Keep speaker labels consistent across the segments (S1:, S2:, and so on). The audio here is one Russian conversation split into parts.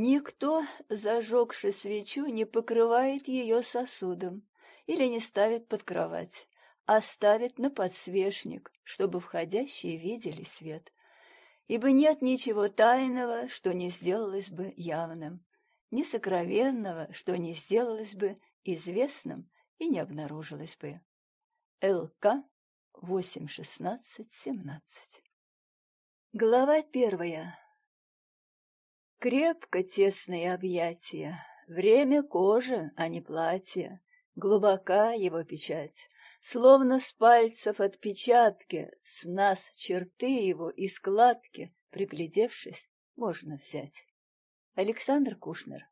S1: Никто, зажегший свечу, не покрывает ее сосудом или не ставит под кровать, а ставит на подсвечник, чтобы входящие видели свет. Ибо нет ничего тайного, что не сделалось бы явным, ни сокровенного, что не сделалось бы известным и не обнаружилось бы. ЛК 8.16.17 Глава первая Крепко тесные объятия, время кожи, а не платье, глубока его печать, словно с пальцев отпечатки, с нас черты его и складки, приглядевшись, можно взять. Александр Кушнер.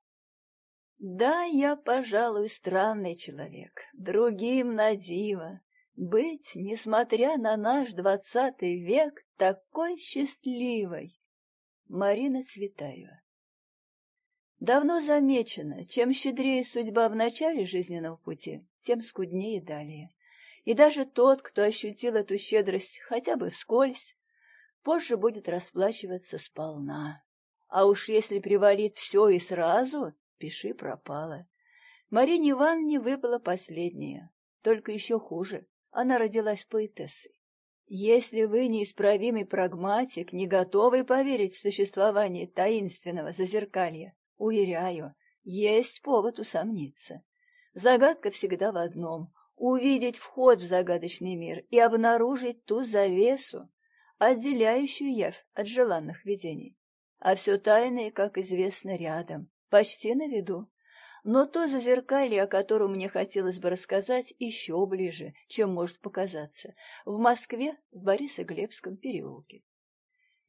S1: Да, я, пожалуй, странный человек, другим на диво, быть, несмотря на наш двадцатый век, такой счастливой. Марина Цветаева Давно замечено, чем щедрее судьба в начале жизненного пути, тем скуднее далее. И даже тот, кто ощутил эту щедрость хотя бы вскользь, позже будет расплачиваться сполна. А уж если привалит все и сразу, пиши пропало. Марине Ивановне выпало последнее, только еще хуже. Она родилась поэтессой. Если вы неисправимый прагматик, не готовый поверить в существование таинственного зазеркалья, уверяю, есть повод усомниться. Загадка всегда в одном — увидеть вход в загадочный мир и обнаружить ту завесу, отделяющую явь от желанных видений. А все тайное, как известно, рядом, почти на виду. Но то зазеркалье, о котором мне хотелось бы рассказать, еще ближе, чем может показаться, в Москве, в Борисоглебском переулке.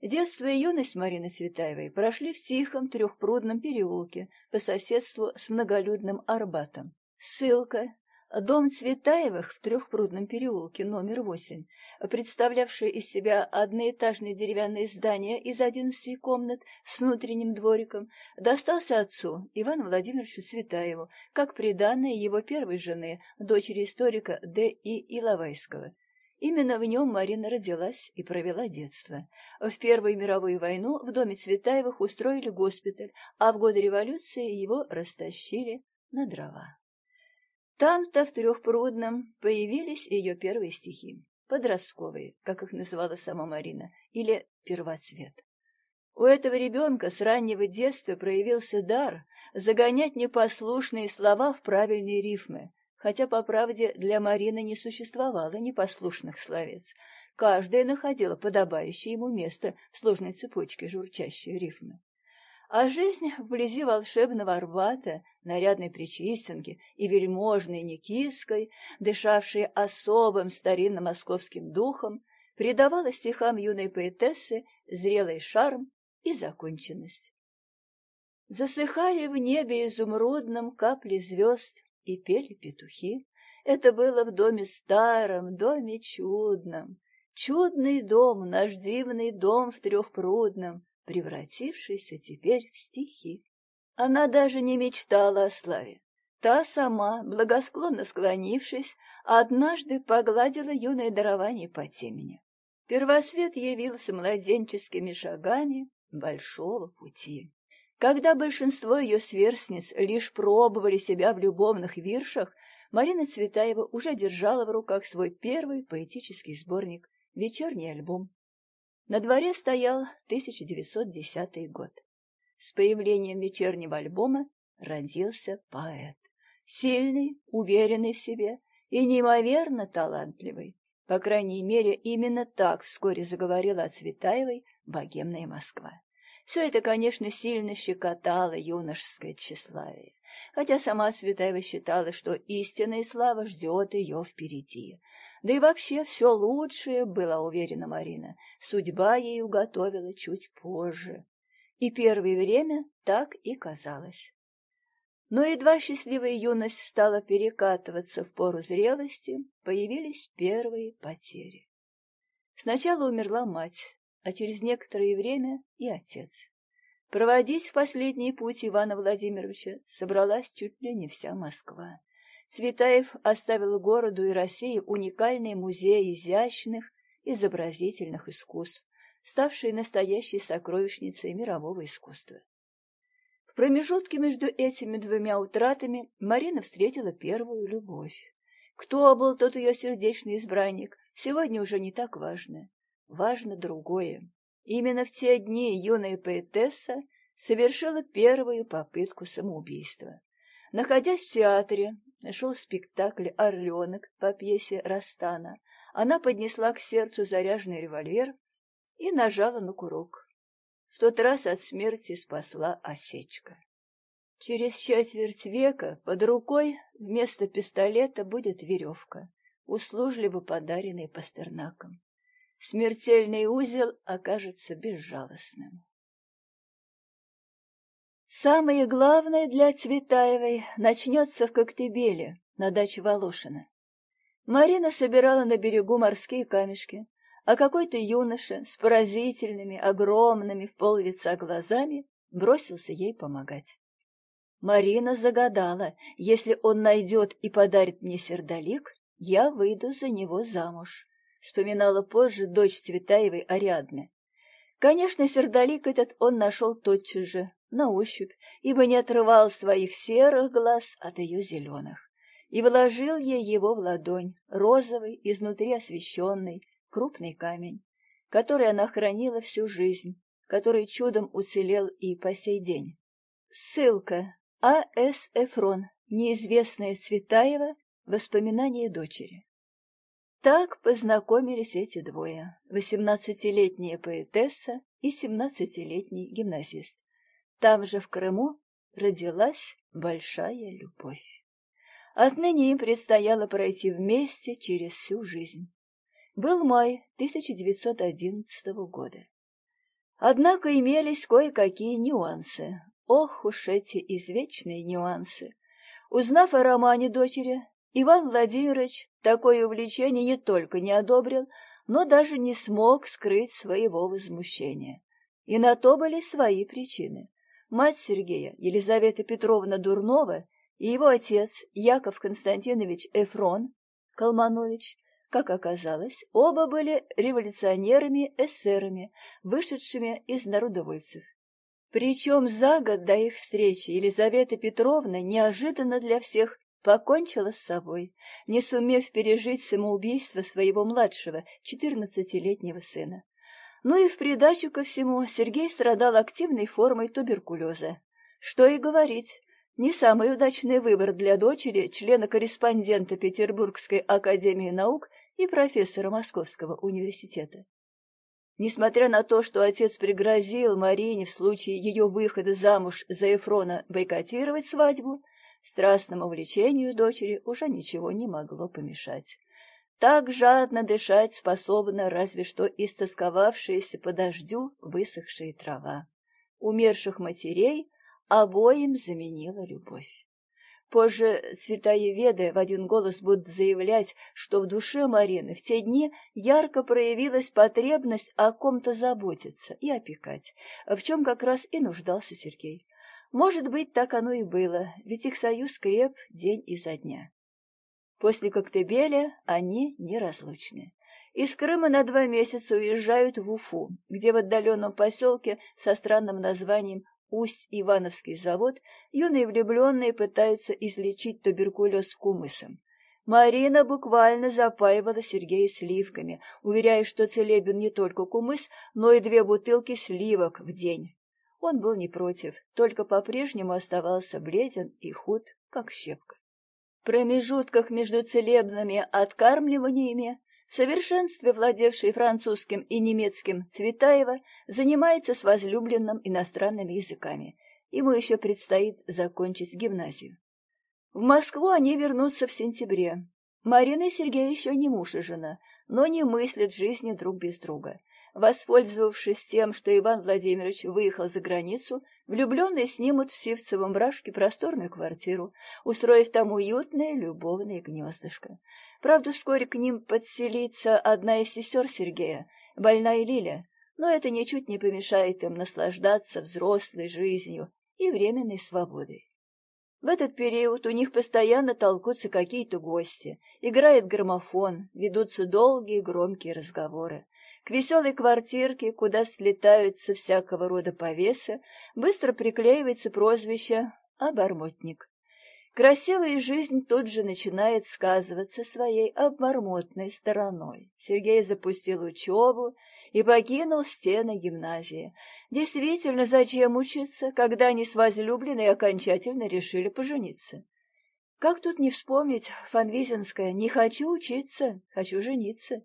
S1: Детство и юность Марины Цветаевой прошли в тихом трехпрудном переулке по соседству с многолюдным Арбатом. Ссылка Дом Цветаевых в Трехпрудном переулке номер восемь, представлявший из себя одноэтажное деревянное здание из одиннадцати комнат с внутренним двориком, достался отцу Ивану Владимировичу Цветаеву, как приданное его первой жены, дочери историка Д. И. Иловайского. Именно в нем Марина родилась и провела детство. В Первую мировую войну в доме Цветаевых устроили госпиталь, а в годы революции его растащили на дрова. Там-то, в Трехпрудном, появились ее первые стихи, подростковые, как их называла сама Марина, или первоцвет. У этого ребенка с раннего детства проявился дар загонять непослушные слова в правильные рифмы, хотя, по правде, для Марины не существовало непослушных словец. Каждая находила подобающее ему место в сложной цепочке журчащей рифмы. А жизнь вблизи волшебного Арбата, нарядной Причистенки и вельможной Никиской, дышавшей особым старинным московским духом, придавала стихам юной поэтессы зрелый шарм и законченность. Засыхали в небе изумрудном капли звезд и пели петухи. Это было в доме старом, доме чудном. Чудный дом, наш дивный дом в трехпрудном, превратившийся теперь в стихи. Она даже не мечтала о славе. Та сама, благосклонно склонившись, однажды погладила юное дарование по темени. Первосвет явился младенческими шагами большого пути. Когда большинство ее сверстниц лишь пробовали себя в любовных виршах, Марина Цветаева уже держала в руках свой первый поэтический сборник «Вечерний альбом». На дворе стоял 1910 год. С появлением вечернего альбома родился поэт. Сильный, уверенный в себе и неимоверно талантливый. По крайней мере, именно так вскоре заговорила о Цветаевой богемная Москва. Все это, конечно, сильно щекотало юношеское тщеславие, хотя сама Цветаева считала, что истинная слава ждет ее впереди, да и вообще все лучшее, была уверена Марина, судьба ей уготовила чуть позже. И первое время так и казалось. Но едва счастливая юность стала перекатываться в пору зрелости, появились первые потери. Сначала умерла мать, а через некоторое время и отец. Проводить в последний путь Ивана Владимировича собралась чуть ли не вся Москва. Цветаев оставил городу и России уникальный музей изящных, изобразительных искусств, ставший настоящей сокровищницей мирового искусства. В промежутке между этими двумя утратами Марина встретила первую любовь. Кто был тот ее сердечный избранник, сегодня уже не так важно. Важно другое. Именно в те дни юная поэтесса совершила первую попытку самоубийства. Находясь в театре, шел спектакль «Орленок» по пьесе Растана. Она поднесла к сердцу заряженный револьвер и нажала на курок. В тот раз от смерти спасла осечка. Через четверть века под рукой вместо пистолета будет веревка, услужливо подаренная Пастернаком. Смертельный узел окажется безжалостным. Самое главное для Цветаевой начнется в Коктебеле, на даче Волошина. Марина собирала на берегу морские камешки, а какой-то юноша с поразительными, огромными в пол лица глазами бросился ей помогать. Марина загадала, если он найдет и подарит мне сердолик, я выйду за него замуж, вспоминала позже дочь Цветаевой Ариадны. Конечно, сердолик этот он нашел тотчас же, на ощупь, ибо не отрывал своих серых глаз от ее зеленых, и вложил ей его в ладонь, розовый, изнутри освещенный, крупный камень, который она хранила всю жизнь, который чудом уцелел и по сей день. Ссылка. А. С. Эфрон. Неизвестная Цветаева. Воспоминания дочери. Так познакомились эти двое, восемнадцатилетняя поэтесса и семнадцатилетний гимназист. Там же, в Крыму, родилась большая любовь. Отныне им предстояло пройти вместе через всю жизнь. Был май 1911 года. Однако имелись кое-какие нюансы. Ох уж эти извечные нюансы! Узнав о романе дочери, Иван Владимирович такое увлечение не только не одобрил, но даже не смог скрыть своего возмущения. И на то были свои причины. Мать Сергея, Елизавета Петровна Дурнова, и его отец, Яков Константинович Эфрон Калманович, как оказалось, оба были революционерами-эсерами, вышедшими из народовольцев. Причем за год до их встречи Елизавета Петровна неожиданно для всех покончила с собой, не сумев пережить самоубийство своего младшего, четырнадцатилетнего сына. Ну и в придачу ко всему Сергей страдал активной формой туберкулеза. Что и говорить, не самый удачный выбор для дочери, члена-корреспондента Петербургской академии наук и профессора Московского университета. Несмотря на то, что отец пригрозил Марине в случае ее выхода замуж за Эфрона бойкотировать свадьбу, страстному влечению дочери уже ничего не могло помешать. Так жадно дышать способна разве что истосковавшаяся по дождю высохшая трава. Умерших матерей обоим заменила любовь. Позже святоеведы в один голос будут заявлять, что в душе Марины в те дни ярко проявилась потребность о ком-то заботиться и опекать, в чем как раз и нуждался Сергей. Может быть, так оно и было, ведь их союз креп день изо дня. После Коктебеля они неразлучны. Из Крыма на два месяца уезжают в Уфу, где в отдаленном поселке со странным названием Усть-Ивановский завод, юные влюбленные пытаются излечить туберкулез кумысом. Марина буквально запаивала Сергея сливками, уверяя, что целебен не только кумыс, но и две бутылки сливок в день. Он был не против, только по-прежнему оставался бледен и худ, как щепка. В промежутках между целебными откармливаниями в совершенстве владевший французским и немецким Цветаева занимается с возлюбленным иностранными языками. Ему еще предстоит закончить гимназию. В Москву они вернутся в сентябре. Марина и Сергей еще не муж и жена, но не мыслят жизни друг без друга. Воспользовавшись тем, что Иван Владимирович выехал за границу, влюбленные снимут в Сивцевом бражке просторную квартиру, устроив там уютное любовное гнездышко. Правда, вскоре к ним подселится одна из сестер Сергея, больная Лиля, но это ничуть не помешает им наслаждаться взрослой жизнью и временной свободой. В этот период у них постоянно толкутся какие-то гости, играет граммофон, ведутся долгие громкие разговоры. К веселой квартирке, куда слетаются всякого рода повесы, быстро приклеивается прозвище «обормотник». Красивая жизнь тут же начинает сказываться своей обмормотной стороной. Сергей запустил учебу и покинул стены гимназии. Действительно, зачем учиться, когда они с возлюбленной окончательно решили пожениться? Как тут не вспомнить Фанвизинское «Не хочу учиться, хочу жениться».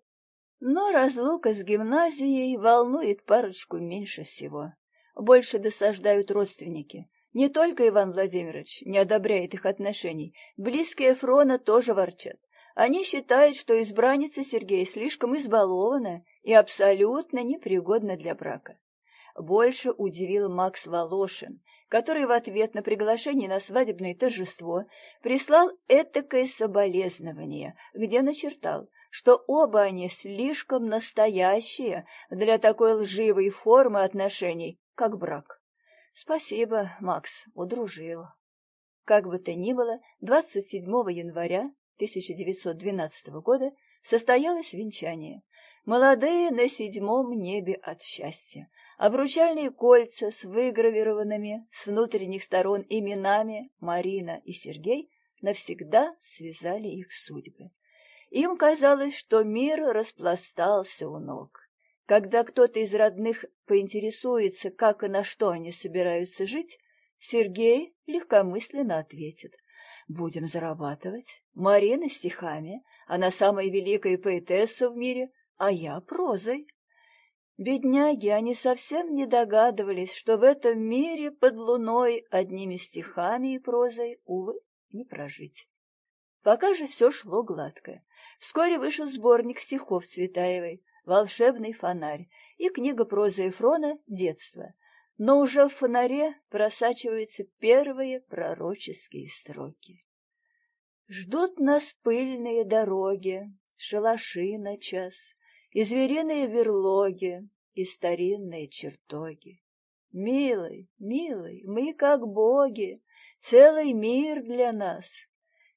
S1: Но разлука с гимназией волнует парочку меньше всего. Больше досаждают родственники. Не только Иван Владимирович не одобряет их отношений, близкие Фрона тоже ворчат. Они считают, что избранница Сергея слишком избалована и абсолютно непригодна для брака. Больше удивил Макс Волошин, который в ответ на приглашение на свадебное торжество прислал этакое соболезнование, где начертал, что оба они слишком настоящие для такой лживой формы отношений, как брак. Спасибо, Макс, удружил. Как бы то ни было, 27 января 1912 года состоялось венчание. Молодые на седьмом небе от счастья. Обручальные кольца с выгравированными с внутренних сторон именами Марина и Сергей навсегда связали их судьбы. Им казалось, что мир распластался у ног. Когда кто-то из родных поинтересуется, как и на что они собираются жить, Сергей легкомысленно ответит. Будем зарабатывать. Марина стихами, она самая великая поэтесса в мире, а я прозой. Бедняги, они совсем не догадывались, что в этом мире под луной одними стихами и прозой, увы, не прожить. Пока же все шло гладко. Вскоре вышел сборник стихов Цветаевой волшебный фонарь и книга прозы Эфрона «Детство». Но уже в фонаре просачиваются первые пророческие строки. Ждут нас пыльные дороги, шалаши на час, и звериные верлоги, и старинные чертоги. Милый, милый, мы как боги, целый мир для нас,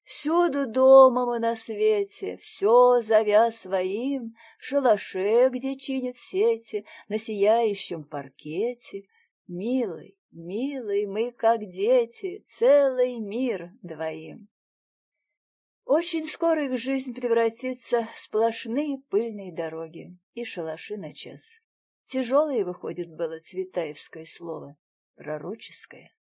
S1: Всюду дома мы на свете, все зовя своим, В шалаше, где чинят сети, на сияющем паркете. Милый, милый, мы как дети, целый мир двоим. Очень скоро их жизнь превратится в сплошные пыльные дороги и шалаши на час. Тяжелое выходит было цветаевское слово, пророческое.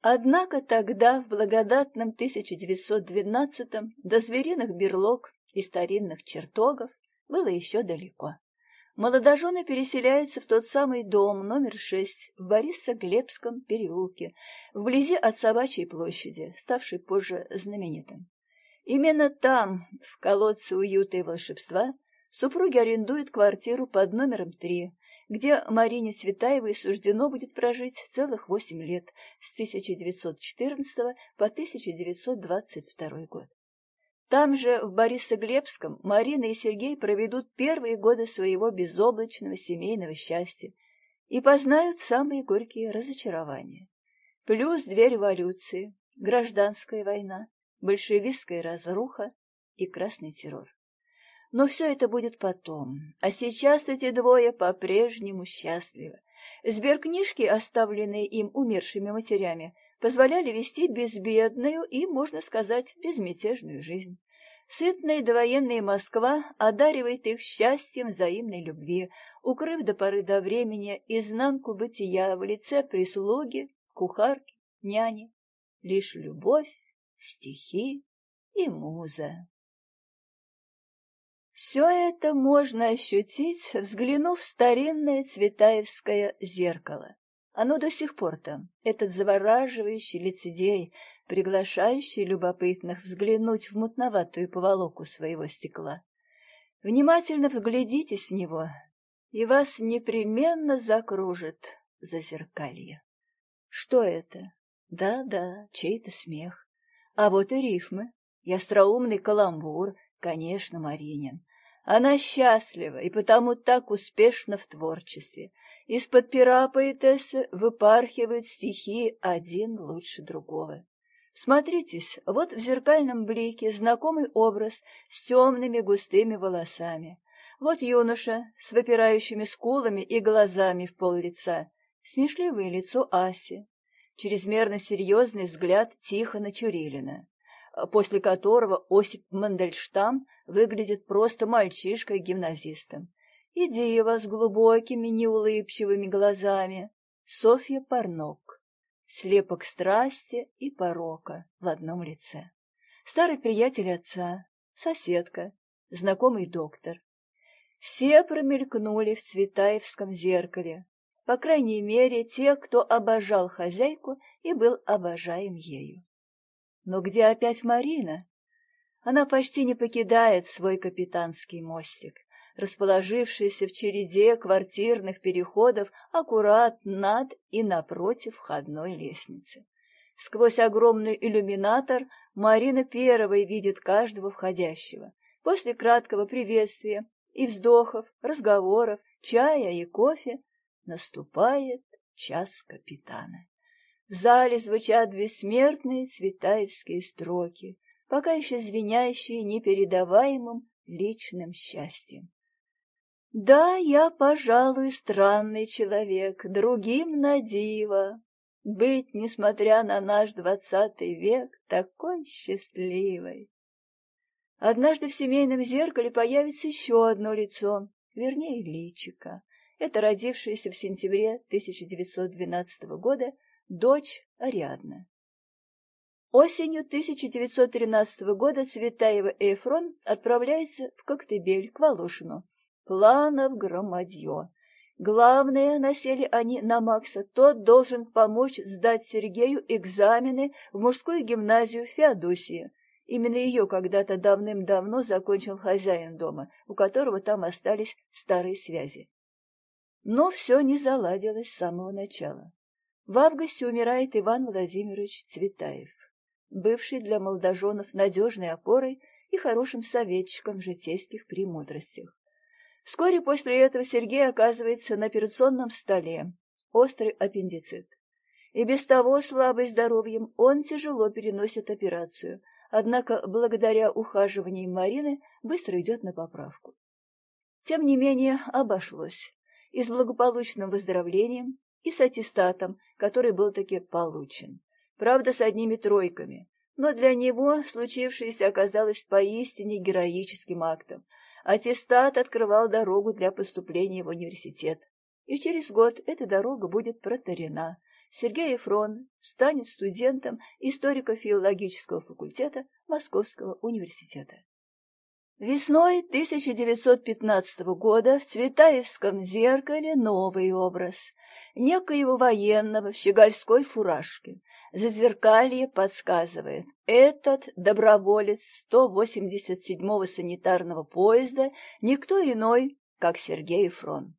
S1: Однако тогда, в благодатном 1912-м, до звериных берлог и старинных чертогов было еще далеко. Молодожены переселяются в тот самый дом номер шесть в Борисоглебском переулке, вблизи от Собачьей площади, ставшей позже знаменитым. Именно там, в колодце уюта и волшебства, супруги арендуют квартиру под номером три, где Марине Цветаевой суждено будет прожить целых восемь лет с 1914 по 1922 год. Там же, в Борисоглебском, Марина и Сергей проведут первые годы своего безоблачного семейного счастья и познают самые горькие разочарования. Плюс две революции, гражданская война, большевистская разруха и красный террор. Но все это будет потом, а сейчас эти двое по-прежнему счастливы. Сберкнижки, оставленные им умершими матерями, позволяли вести безбедную и, можно сказать, безмятежную жизнь. Сытная довоенная Москва одаривает их счастьем взаимной любви, укрыв до поры до времени изнанку бытия в лице прислуги, кухарки, няни. Лишь любовь, стихи и муза. Все это можно ощутить, взглянув в старинное Цветаевское зеркало. Оно до сих пор там, этот завораживающий лицедей, приглашающий любопытных взглянуть в мутноватую поволоку своего стекла. Внимательно взглядитесь в него, и вас непременно закружит зазеркалье. Что это? Да-да, чей-то смех. А вот и рифмы, и остроумный каламбур, Конечно, Маринин. Она счастлива и потому так успешна в творчестве. Из-под пера поэтессы выпархивают стихи один лучше другого. Смотритесь, вот в зеркальном блике знакомый образ с темными густыми волосами. Вот юноша с выпирающими скулами и глазами в пол лица, смешливое лицо Аси, чрезмерно серьезный взгляд Тихона Чурилина, после которого Осип Мандельштам выглядит просто мальчишкой-гимназистом, и Дива с глубокими неулыбчивыми глазами, Софья Парнок, слепок страсти и порока в одном лице, старый приятель отца, соседка, знакомый доктор. Все промелькнули в Цветаевском зеркале, по крайней мере, те, кто обожал хозяйку и был обожаем ею. Но где опять Марина? Она почти не покидает свой капитанский мостик, расположившийся в череде квартирных переходов аккурат над и напротив входной лестницы. Сквозь огромный иллюминатор Марина первой видит каждого входящего. После краткого приветствия и вздохов, разговоров, чая и кофе наступает час капитана. В зале звучат бессмертные цветаевские строки, пока еще звенящие непередаваемым личным счастьем. Да, я, пожалуй, странный человек, другим на диво. Быть, несмотря на наш двадцатый век, такой счастливой. Однажды в семейном зеркале появится еще одно лицо, вернее, личико. Это родившаяся в сентябре 1912 года дочь Ариадна. Осенью 1913 года Цветаева и Эфрон отправляются в Коктебель к Волошину. Планов громадье. Главное, насели они на Макса, тот должен помочь сдать Сергею экзамены в мужскую гимназию Феодосии. Именно ее когда-то давным-давно закончил хозяин дома, у которого там остались старые связи. Но все не заладилось с самого начала. В августе умирает Иван Владимирович Цветаев, бывший для молодоженов надежной опорой и хорошим советчиком в житейских премудростях. Вскоре после этого Сергей оказывается на операционном столе, острый аппендицит. И без того слабый здоровьем он тяжело переносит операцию, однако благодаря ухаживанию Марины быстро идет на поправку. Тем не менее обошлось, и с благополучным выздоровлением, и с аттестатом, который был таки получен. Правда, с одними тройками, но для него случившееся оказалось поистине героическим актом. Аттестат открывал дорогу для поступления в университет. И через год эта дорога будет протарена. Сергей Ефрон станет студентом историко-филологического факультета Московского университета. Весной 1915 года в Цветаевском зеркале новый образ некоего военного в щегольской фуражке. Зазеркалье подсказывает, этот доброволец 187-го санитарного поезда никто иной, как Сергей Фрон.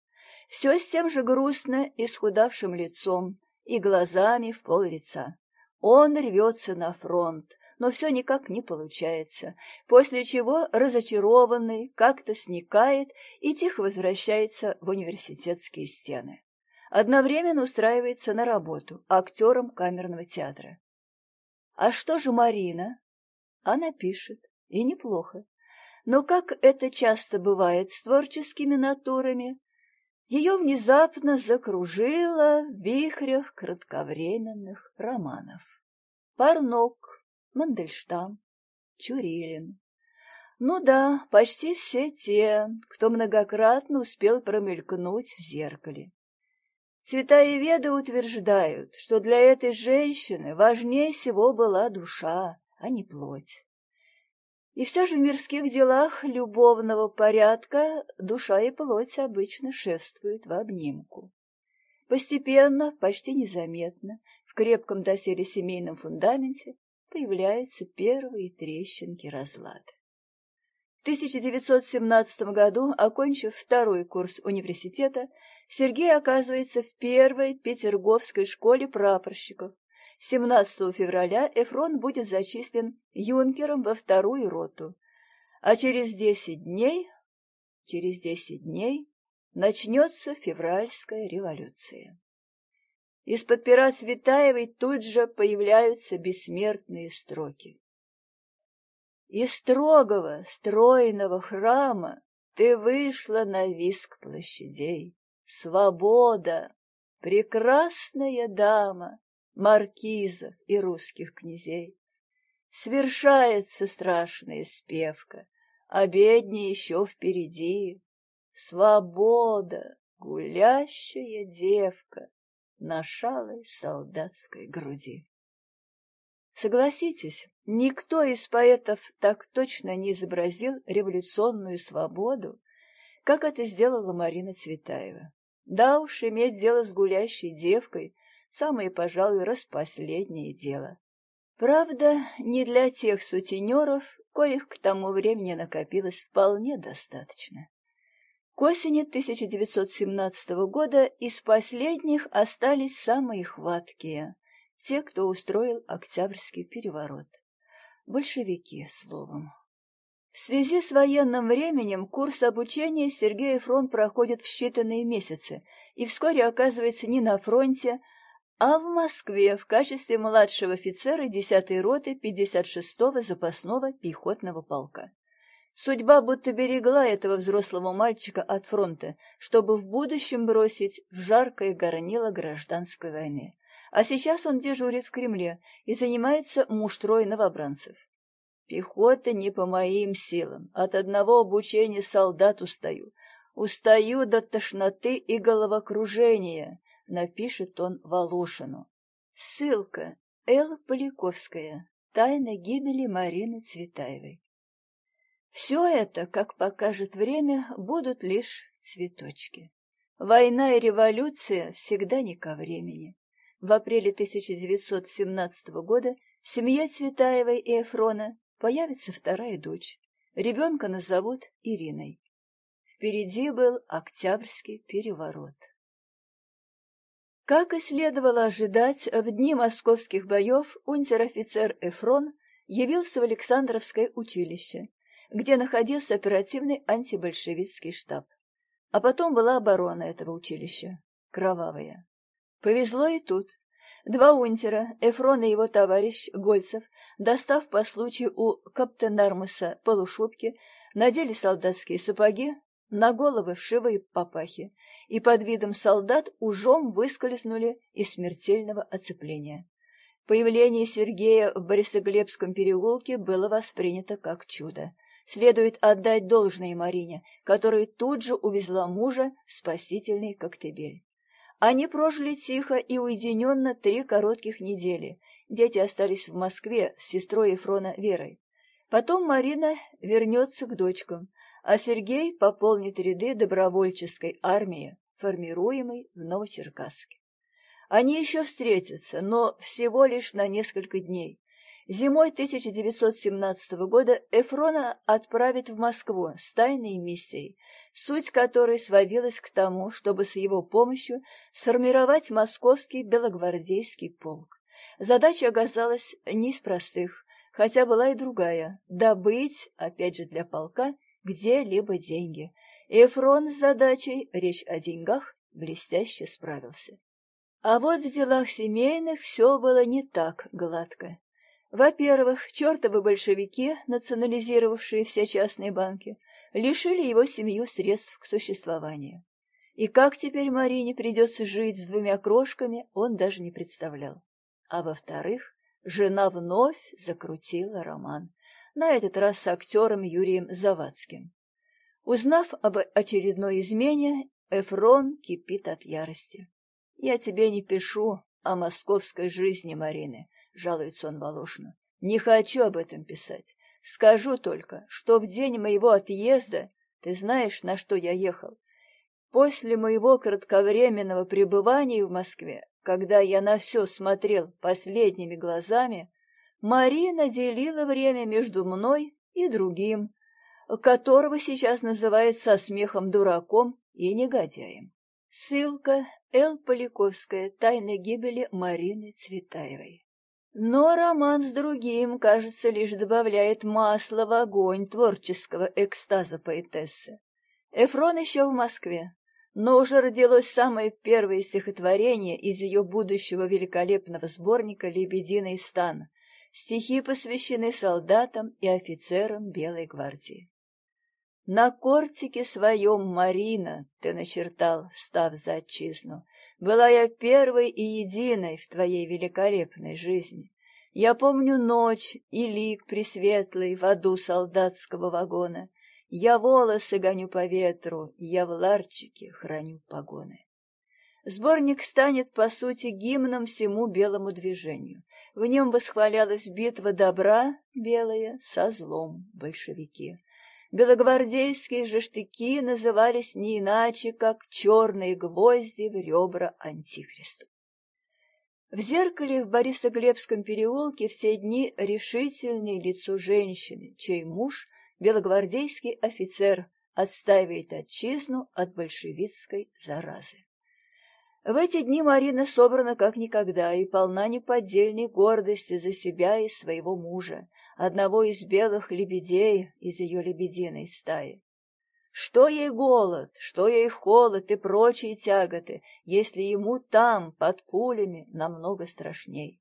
S1: Все с тем же грустно исхудавшим лицом и глазами в пол лица. Он рвется на фронт, но все никак не получается, после чего разочарованный как-то сникает и тихо возвращается в университетские стены. Одновременно устраивается на работу актером камерного театра. А что же Марина? Она пишет, и неплохо. Но, как это часто бывает с творческими натурами, ее внезапно закружило в вихрях кратковременных романов. Парнок, Мандельштам, Чурилин. Ну да, почти все те, кто многократно успел промелькнуть в зеркале. Цветаеведы утверждают, что для этой женщины важнее всего была душа, а не плоть. И все же в мирских делах любовного порядка душа и плоть обычно шествуют в обнимку. Постепенно, почти незаметно, в крепком доселе семейном фундаменте появляются первые трещинки разлада. В 1917 году, окончив второй курс университета, Сергей оказывается в первой Петерговской школе прапорщиков. 17 февраля Эфрон будет зачислен юнкером во вторую роту, а через 10 дней, через 10 дней начнется февральская революция. Из-под пера Светаевой тут же появляются бессмертные строки. Из строгого, стройного храма ты вышла на виск площадей. Свобода, прекрасная дама, маркизов и русских князей. Свершается страшная спевка, обедни еще впереди. Свобода, гулящая девка на шалой солдатской груди. Согласитесь, никто из поэтов так точно не изобразил революционную свободу, как это сделала Марина Цветаева. Да уж, иметь дело с гулящей девкой — самое, пожалуй, распоследнее дело. Правда, не для тех сутенеров, коих к тому времени накопилось вполне достаточно. К осени 1917 года из последних остались самые хваткие, те, кто устроил Октябрьский переворот. Большевики, словом. В связи с военным временем курс обучения Сергей Фронт проходит в считанные месяцы и вскоре оказывается не на фронте, а в Москве в качестве младшего офицера 10-й роты 56-го запасного пехотного полка. Судьба будто берегла этого взрослого мальчика от фронта, чтобы в будущем бросить в жаркое горнило гражданской войны а сейчас он дежурит в Кремле и занимается муштрой новобранцев. Пехота не по моим силам, от одного обучения солдат устаю. Устаю до тошноты и головокружения, напишет он Волошину. Ссылка. Элла Поляковская. Тайна гибели Марины Цветаевой. Все это, как покажет время, будут лишь цветочки. Война и революция всегда не ко времени в апреле 1917 года в семье Цветаевой и Эфрона появится вторая дочь. Ребенка назовут Ириной. Впереди был Октябрьский переворот. Как и следовало ожидать, в дни московских боев унтер-офицер Эфрон явился в Александровское училище, где находился оперативный антибольшевистский штаб. А потом была оборона этого училища, кровавая. Повезло и тут. Два унтера, Эфрон и его товарищ Гольцев, достав по случаю у каптенармуса полушубки, надели солдатские сапоги, на головы вшивые папахи, и под видом солдат ужом выскользнули из смертельного оцепления. Появление Сергея в Борисоглебском переулке было воспринято как чудо. Следует отдать должное Марине, которая тут же увезла мужа в спасительный Коктебель. Они прожили тихо и уединенно три коротких недели. Дети остались в Москве с сестрой Ефрона Верой. Потом Марина вернется к дочкам, а Сергей пополнит ряды добровольческой армии, формируемой в Новочеркасске. Они еще встретятся, но всего лишь на несколько дней. Зимой 1917 года Эфрона отправит в Москву с тайной миссией, суть которой сводилась к тому, чтобы с его помощью сформировать московский белогвардейский полк. Задача оказалась не из простых, хотя была и другая – добыть, опять же для полка, где-либо деньги. Эфрон с задачей, речь о деньгах, блестяще справился. А вот в делах семейных все было не так гладко. Во-первых, чертовы большевики, национализировавшие все частные банки, лишили его семью средств к существованию. И как теперь Марине придется жить с двумя крошками, он даже не представлял. А во-вторых, жена вновь закрутила роман, на этот раз с актером Юрием Завадским. Узнав об очередной измене, Эфрон кипит от ярости. «Я тебе не пишу о московской жизни Марины», — жалуется он Волошину. «Не хочу об этом писать. Скажу только, что в день моего отъезда, ты знаешь, на что я ехал, после моего кратковременного пребывания в Москве, когда я на все смотрел последними глазами, Марина делила время между мной и другим, которого сейчас называют со смехом дураком и негодяем. Ссылка Эл Поляковская «Тайна гибели Марины Цветаевой». Но роман с другим, кажется, лишь добавляет масла в огонь творческого экстаза поэтессы. Эфрон еще в Москве, но уже родилось самое первое стихотворение из ее будущего великолепного сборника «Лебединый стан». Стихи посвящены солдатам и офицерам Белой гвардии. На кортике своем, Марина, ты начертал, став за отчизну. Была я первой и единой в твоей великолепной жизни. Я помню ночь и лик пресветлый в аду солдатского вагона. Я волосы гоню по ветру, я в ларчике храню погоны. Сборник станет, по сути, гимном всему белому движению. В нем восхвалялась битва добра, белая, со злом, большевики. Белогвардейские же штыки назывались не иначе, как черные гвозди в ребра Антихристу. В зеркале в Борисоглебском переулке все дни решительное лицо женщины, чей муж, белогвардейский офицер, отстаивает отчизну от большевистской заразы. В эти дни Марина собрана как никогда и полна неподдельной гордости за себя и своего мужа, одного из белых лебедей из ее лебединой стаи. Что ей голод, что ей холод и прочие тяготы, если ему там, под пулями, намного страшней?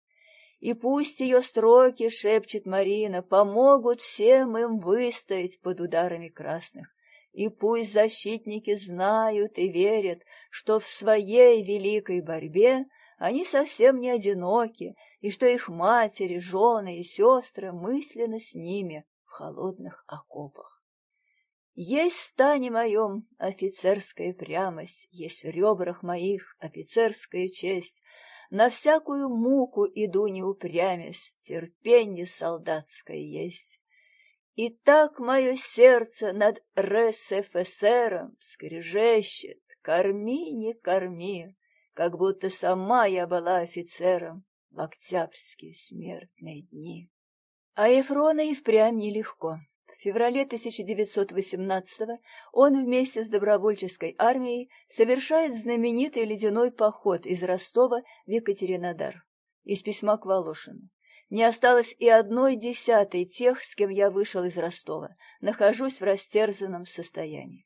S1: И пусть ее строки, шепчет Марина, помогут всем им выстоять под ударами красных. И пусть защитники знают и верят, что в своей великой борьбе они совсем не одиноки, и что их матери, жены и сестры мысленно с ними в холодных окопах. Есть в стане моем офицерская прямость, есть в ребрах моих офицерская честь, на всякую муку иду не упрямясь, терпенье солдатское есть. И так мое сердце над РСФСРом скрежещет, корми, не корми, как будто сама я была офицером в октябрьские смертные дни. А Ефрона и впрямь нелегко. В феврале 1918-го он вместе с добровольческой армией совершает знаменитый ледяной поход из Ростова в Екатеринодар. Из письма к Волошину. Не осталось и одной десятой тех, с кем я вышел из Ростова. Нахожусь в растерзанном состоянии.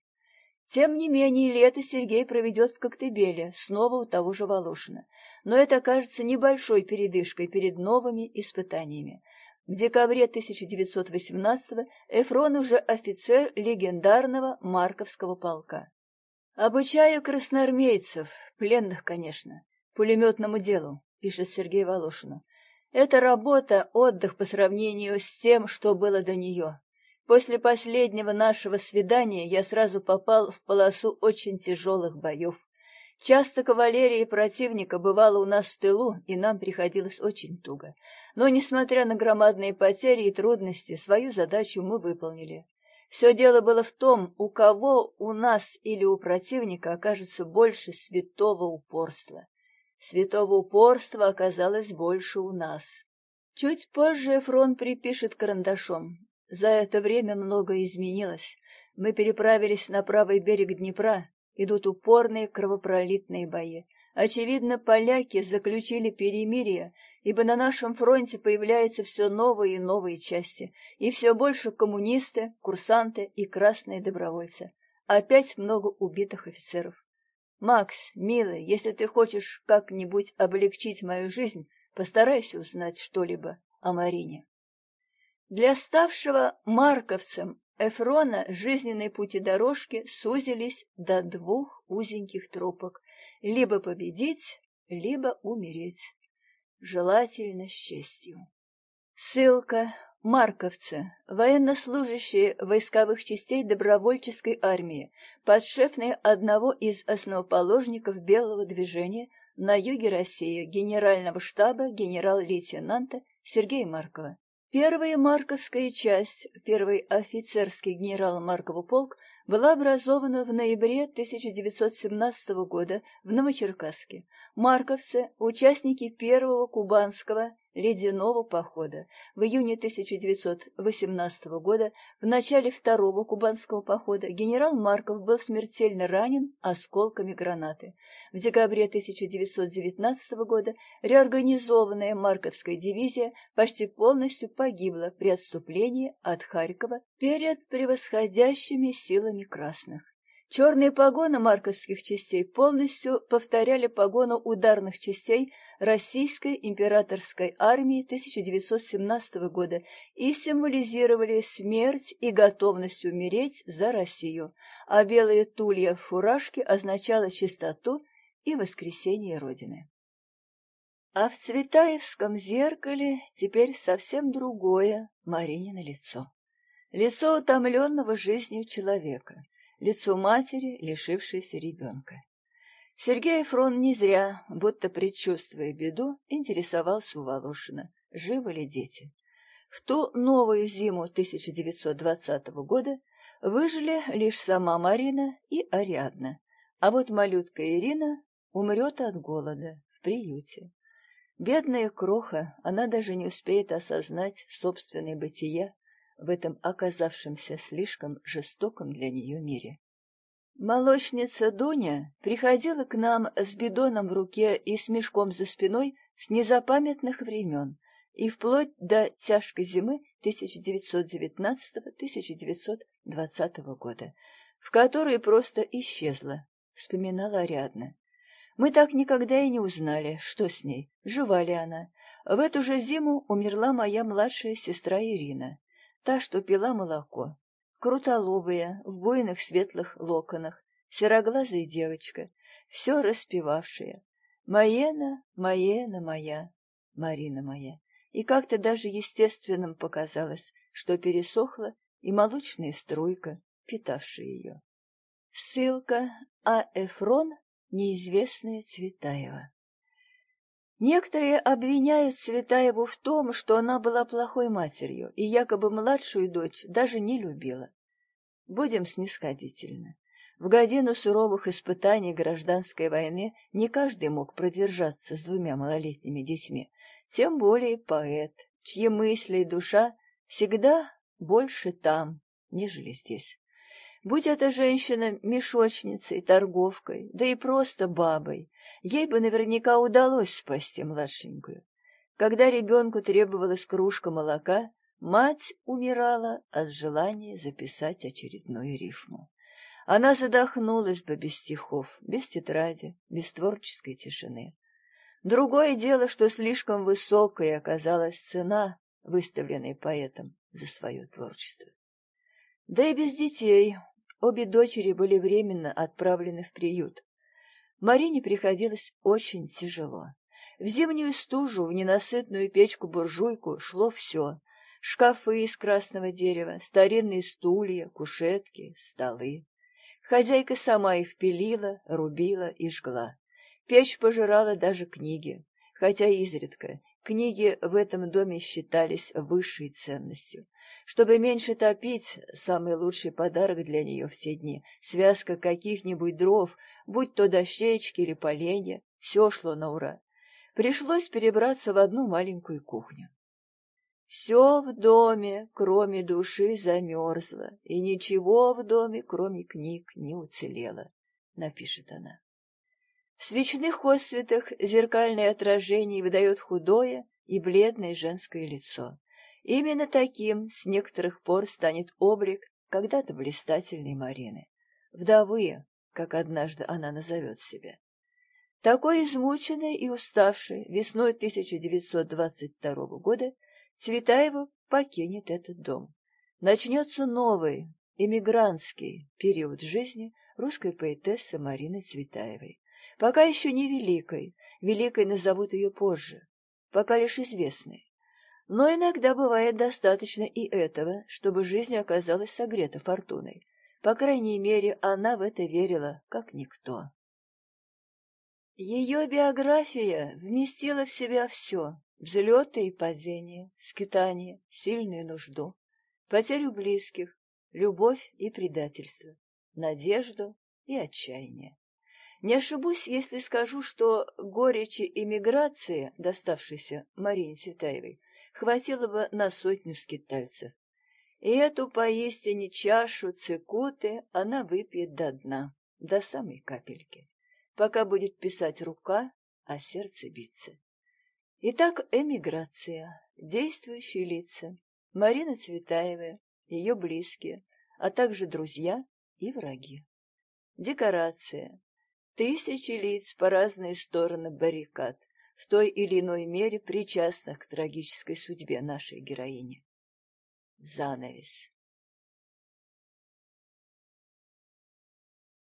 S1: Тем не менее, лето Сергей проведет в Коктебеле, снова у того же Волошина. Но это кажется небольшой передышкой перед новыми испытаниями. В декабре 1918-го Эфрон уже офицер легендарного Марковского полка. «Обучаю красноармейцев, пленных, конечно, пулеметному делу», — пишет Сергей Волошину. Эта работа — отдых по сравнению с тем, что было до нее. После последнего нашего свидания я сразу попал в полосу очень тяжелых боев. Часто кавалерия противника бывала у нас в тылу, и нам приходилось очень туго. Но, несмотря на громадные потери и трудности, свою задачу мы выполнили. Все дело было в том, у кого, у нас или у противника, окажется больше святого упорства. Святого упорства оказалось больше у нас. Чуть позже Фрон припишет карандашом. За это время многое изменилось. Мы переправились на правый берег Днепра. Идут упорные кровопролитные бои. Очевидно, поляки заключили перемирие, ибо на нашем фронте появляются все новые и новые части, и все больше коммунисты, курсанты и красные добровольцы. Опять много убитых офицеров. Макс, милый, если ты хочешь как-нибудь облегчить мою жизнь, постарайся узнать что-либо о Марине. Для ставшего марковцем Эфрона жизненные пути дорожки сузились до двух узеньких тропок — либо победить, либо умереть. Желательно с честью. Ссылка Марковцы, военнослужащие войсковых частей добровольческой армии, подшефные одного из основоположников Белого движения на юге России генерального штаба генерал-лейтенанта Сергея Маркова. Первая марковская часть, первый офицерский генерал Маркова полк, была образована в ноябре 1917 года в Новочеркасске. Марковцы – участники первого кубанского ледяного похода. В июне 1918 года, в начале второго кубанского похода, генерал Марков был смертельно ранен осколками гранаты. В декабре 1919 года реорганизованная Марковская дивизия почти полностью погибла при отступлении от Харькова перед превосходящими силами красных. Черные погоны марковских частей полностью повторяли погону ударных частей Российской императорской армии 1917 года и символизировали смерть и готовность умереть за Россию, а белые тулья в фуражке означало чистоту и воскресение Родины. А в Цветаевском зеркале теперь совсем другое Маринино лицо. Лицо утомленного жизнью человека — лицо матери, лишившейся ребенка. Сергей Фрон не зря, будто предчувствуя беду, интересовался у Волошина, живы ли дети. В ту новую зиму 1920 года выжили лишь сама Марина и Ариадна, а вот малютка Ирина умрет от голода в приюте. Бедная кроха, она даже не успеет осознать собственное бытие, в этом оказавшемся слишком жестоком для нее мире. Молочница Дуня приходила к нам с бидоном в руке и с мешком за спиной с незапамятных времен и вплоть до тяжкой зимы 1919-1920 года, в которой просто исчезла, вспоминала Ариадна. Мы так никогда и не узнали, что с ней, жива ли она. В эту же зиму умерла моя младшая сестра Ирина та, что пила молоко, крутолобая, в буйных светлых локонах, сероглазая девочка, все распевавшая. «Маена, Маена моя, Марина моя». И как-то даже естественным показалось, что пересохла и молочная струйка, питавшая ее. Ссылка А. Эфрон, неизвестная Цветаева. Некоторые обвиняют Цветаеву в том, что она была плохой матерью и якобы младшую дочь даже не любила. Будем снисходительны. В годину суровых испытаний гражданской войны не каждый мог продержаться с двумя малолетними детьми, тем более поэт, чьи мысли и душа всегда больше там, нежели здесь. Будь эта женщина мешочницей, торговкой, да и просто бабой, ей бы наверняка удалось спасти младшенькую. Когда ребенку требовалась кружка молока, мать умирала от желания записать очередную рифму. Она задохнулась бы без стихов, без тетради, без творческой тишины. Другое дело, что слишком высокой оказалась цена, выставленная поэтом за свое творчество. Да и без детей. Обе дочери были временно отправлены в приют. Марине приходилось очень тяжело. В зимнюю стужу, в ненасытную печку-буржуйку шло все. Шкафы из красного дерева, старинные стулья, кушетки, столы. Хозяйка сама их пилила, рубила и жгла. Печь пожирала даже книги, хотя изредка, Книги в этом доме считались высшей ценностью. Чтобы меньше топить, самый лучший подарок для нее в те дни — связка каких-нибудь дров, будь то дощечки или поленья, все шло на ура. Пришлось перебраться в одну маленькую кухню. Все в доме, кроме души, замерзло, и ничего в доме, кроме книг, не уцелело, — напишет она. В свечных отсветах зеркальное отражение выдает худое и бледное женское лицо. Именно таким с некоторых пор станет облик когда-то блистательной Марины. Вдовы, как однажды она назовет себя. Такой измученной и уставшей весной 1922 года Цветаева покинет этот дом. Начнется новый, эмигрантский период жизни русской поэтессы Марины Цветаевой. Пока еще не великой, великой назовут ее позже, пока лишь известной. Но иногда бывает достаточно и этого, чтобы жизнь оказалась согрета фортуной. По крайней мере, она в это верила, как никто. Ее биография вместила в себя все — взлеты и падения, скитания, сильную нужду, потерю близких, любовь и предательство, надежду и отчаяние. Не ошибусь, если скажу, что горечи эмиграции, доставшейся Марине Цветаевой, хватило бы на сотню скитальцев. И эту поистине чашу цикуты она выпьет до дна, до самой капельки, пока будет писать рука, а сердце биться. Итак, эмиграция, действующие лица, Марина Цветаева, ее близкие, а также друзья и враги. Декорация. Тысячи лиц по разные стороны баррикад, в той или иной мере причастных к трагической судьбе нашей героини. Занавес.